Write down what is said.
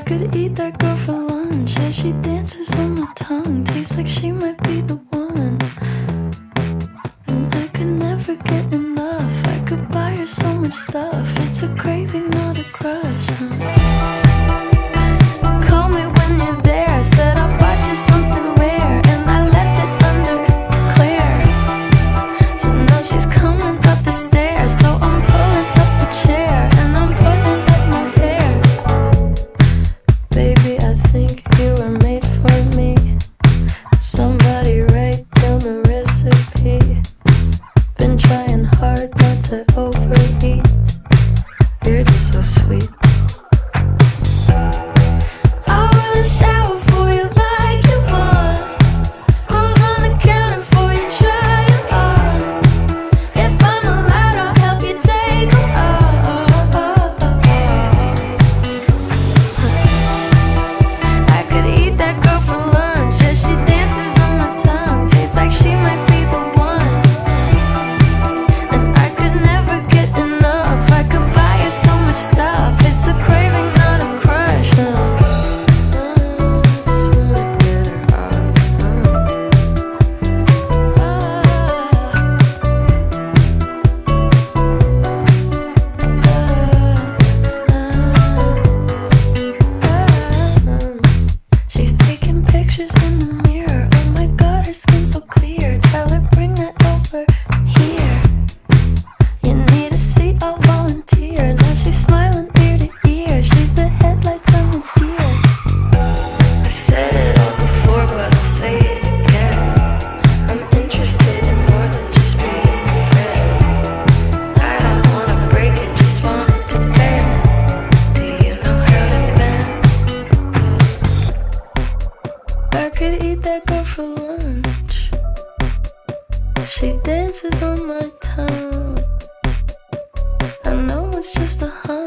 could eat that girl for lunch. Yeah, she dances on my tongue. Tastes like she might be the one. And I could never get enough. I could buy her so much stuff. It's a craving, not a crush. To overeat. You're just so sweet. Tell her bring that over here. You need volunteer. Now she's smiling ear to ear. She's the headlights on the deer. I said it all before, but I'll say it again. I'm interested in more than just being. I don't wanna break it, just want it to bend. Do you know how to bend? I could eat that girl for lunch. She dances on my tongue. I know it's just a hum.